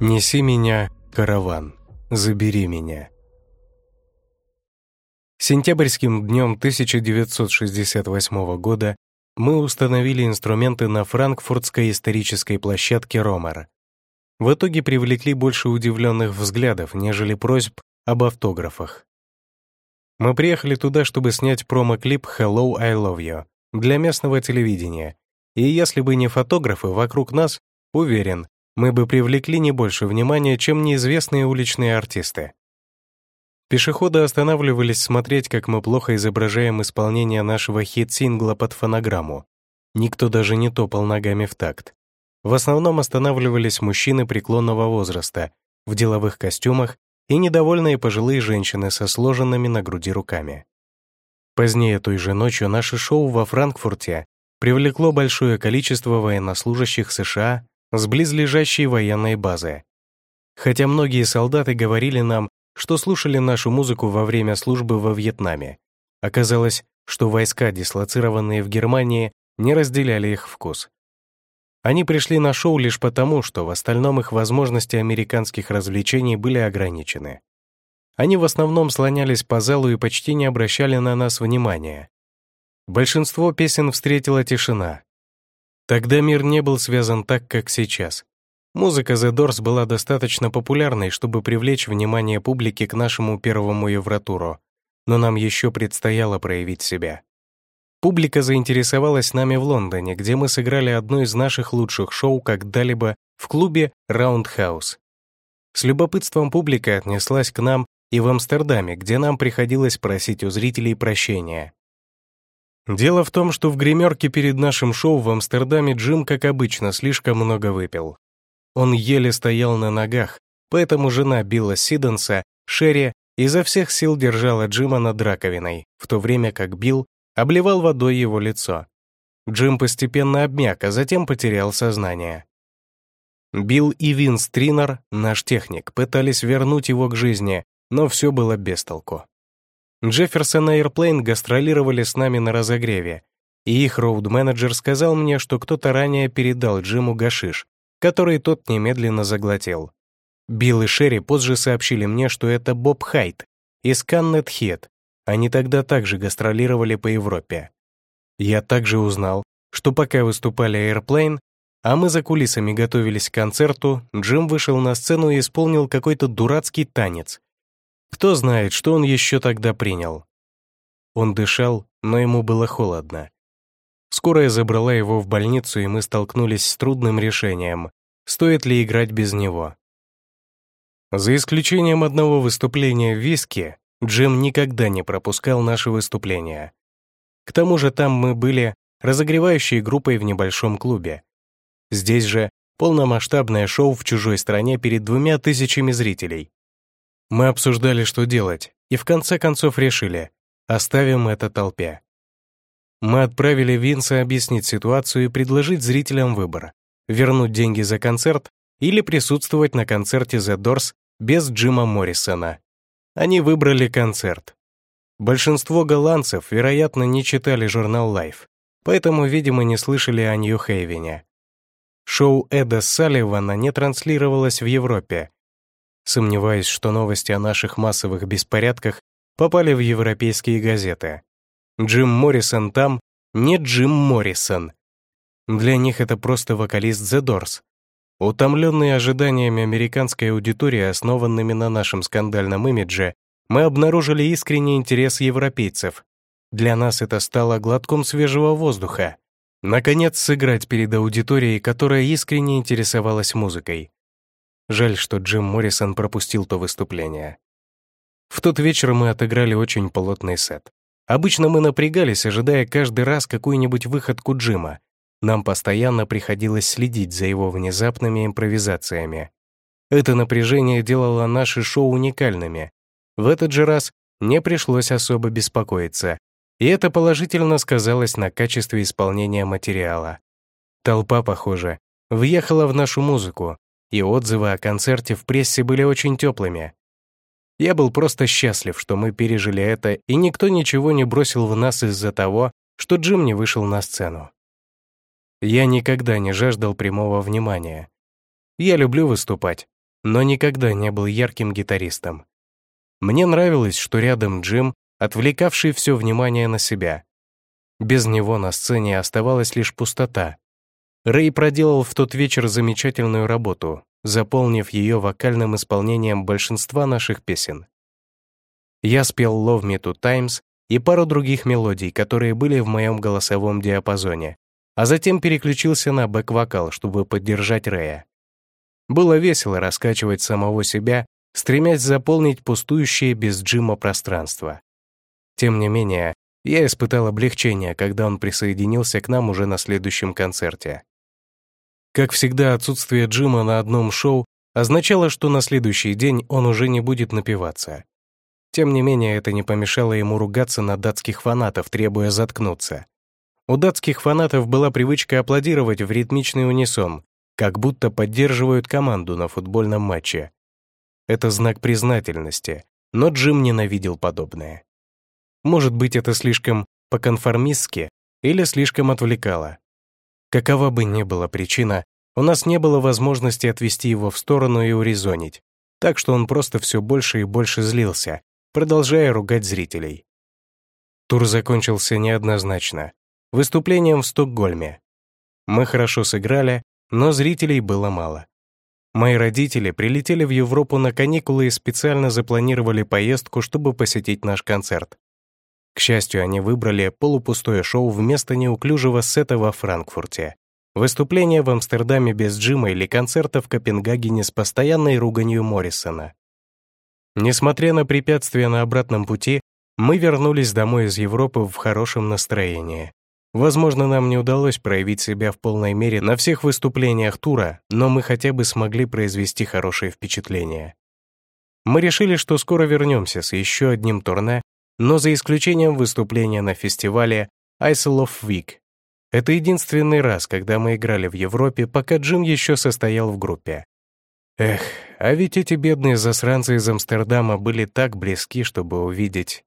Неси меня, караван, забери меня. Сентябрьским днем 1968 года мы установили инструменты на франкфуртской исторической площадке «Ромер». В итоге привлекли больше удивленных взглядов, нежели просьб об автографах. Мы приехали туда, чтобы снять промо-клип «Hello, I love you» для местного телевидения, и если бы не фотографы вокруг нас, уверен, мы бы привлекли не больше внимания, чем неизвестные уличные артисты. Пешеходы останавливались смотреть, как мы плохо изображаем исполнение нашего хит-сингла под фонограмму. Никто даже не топал ногами в такт. В основном останавливались мужчины преклонного возраста, в деловых костюмах и недовольные пожилые женщины со сложенными на груди руками. Позднее той же ночью наше шоу во Франкфурте привлекло большое количество военнослужащих США с близлежащей военной базы. Хотя многие солдаты говорили нам, что слушали нашу музыку во время службы во Вьетнаме. Оказалось, что войска, дислоцированные в Германии, не разделяли их вкус. Они пришли на шоу лишь потому, что в остальном их возможности американских развлечений были ограничены. Они в основном слонялись по залу и почти не обращали на нас внимания. Большинство песен встретила тишина. Тогда мир не был связан так, как сейчас. Музыка The Doors была достаточно популярной, чтобы привлечь внимание публики к нашему первому Евротуру, но нам еще предстояло проявить себя. Публика заинтересовалась нами в Лондоне, где мы сыграли одно из наших лучших шоу когда-либо в клубе Roundhouse. С любопытством публика отнеслась к нам и в Амстердаме, где нам приходилось просить у зрителей прощения. Дело в том, что в гримерке перед нашим шоу в Амстердаме Джим, как обычно, слишком много выпил. Он еле стоял на ногах, поэтому жена Билла Сиденса, Шерри, изо всех сил держала Джима над раковиной, в то время как Билл обливал водой его лицо. Джим постепенно обмяк, а затем потерял сознание. Билл и Винс Тринер, наш техник, пытались вернуть его к жизни, но все было без толку. Джефферсон и Airplane гастролировали с нами на разогреве, и их роуд-менеджер сказал мне, что кто-то ранее передал Джиму гашиш, который тот немедленно заглотил. Билл и Шерри позже сообщили мне, что это Боб Хайт из Каннет Хет. Они тогда также гастролировали по Европе. Я также узнал, что пока выступали Airplane, а мы за кулисами готовились к концерту, Джим вышел на сцену и исполнил какой-то дурацкий танец. Кто знает, что он еще тогда принял. Он дышал, но ему было холодно. Скорая забрала его в больницу, и мы столкнулись с трудным решением, стоит ли играть без него. За исключением одного выступления в Виске, Джим никогда не пропускал наши выступления. К тому же там мы были разогревающей группой в небольшом клубе. Здесь же полномасштабное шоу в чужой стране перед двумя тысячами зрителей. Мы обсуждали, что делать, и в конце концов решили, оставим это толпе. Мы отправили Винса объяснить ситуацию и предложить зрителям выбор — вернуть деньги за концерт или присутствовать на концерте The Doors без Джима Моррисона. Они выбрали концерт. Большинство голландцев, вероятно, не читали журнал Life, поэтому, видимо, не слышали о Нью-Хейвене. Шоу Эда Салливана не транслировалось в Европе. Сомневаюсь, что новости о наших массовых беспорядках попали в европейские газеты. Джим Моррисон там не Джим Моррисон. Для них это просто вокалист The Doors. Утомленные ожиданиями американской аудитории, основанными на нашем скандальном имидже, мы обнаружили искренний интерес европейцев. Для нас это стало глотком свежего воздуха. Наконец, сыграть перед аудиторией, которая искренне интересовалась музыкой. Жаль, что Джим Моррисон пропустил то выступление. В тот вечер мы отыграли очень плотный сет. Обычно мы напрягались, ожидая каждый раз какую-нибудь выходку Джима. Нам постоянно приходилось следить за его внезапными импровизациями. Это напряжение делало наши шоу уникальными. В этот же раз не пришлось особо беспокоиться, и это положительно сказалось на качестве исполнения материала. Толпа, похоже, въехала в нашу музыку, и отзывы о концерте в прессе были очень теплыми. Я был просто счастлив, что мы пережили это, и никто ничего не бросил в нас из-за того, что Джим не вышел на сцену. Я никогда не жаждал прямого внимания. Я люблю выступать, но никогда не был ярким гитаристом. Мне нравилось, что рядом Джим, отвлекавший все внимание на себя. Без него на сцене оставалась лишь пустота. Рэй проделал в тот вечер замечательную работу, заполнив ее вокальным исполнением большинства наших песен. Я спел «Love Me Two Times» и пару других мелодий, которые были в моем голосовом диапазоне, а затем переключился на бэк-вокал, чтобы поддержать Рэя. Было весело раскачивать самого себя, стремясь заполнить пустующее без Джима пространство. Тем не менее, я испытал облегчение, когда он присоединился к нам уже на следующем концерте. Как всегда, отсутствие Джима на одном шоу означало, что на следующий день он уже не будет напиваться. Тем не менее, это не помешало ему ругаться на датских фанатов, требуя заткнуться. У датских фанатов была привычка аплодировать в ритмичный унисон, как будто поддерживают команду на футбольном матче. Это знак признательности, но Джим ненавидел подобное. Может быть, это слишком по-конформистски или слишком отвлекало. Какова бы ни была причина, у нас не было возможности отвести его в сторону и урезонить, так что он просто все больше и больше злился, продолжая ругать зрителей. Тур закончился неоднозначно. Выступлением в Стокгольме. Мы хорошо сыграли, но зрителей было мало. Мои родители прилетели в Европу на каникулы и специально запланировали поездку, чтобы посетить наш концерт. К счастью, они выбрали полупустое шоу вместо неуклюжего сета во Франкфурте. Выступление в Амстердаме без Джима или концерта в Копенгагене с постоянной руганью Моррисона. Несмотря на препятствия на обратном пути, мы вернулись домой из Европы в хорошем настроении. Возможно, нам не удалось проявить себя в полной мере на всех выступлениях тура, но мы хотя бы смогли произвести хорошее впечатление. Мы решили, что скоро вернемся с еще одним турне но за исключением выступления на фестивале Isle of Week. Это единственный раз, когда мы играли в Европе, пока Джим еще состоял в группе. Эх, а ведь эти бедные засранцы из Амстердама были так близки, чтобы увидеть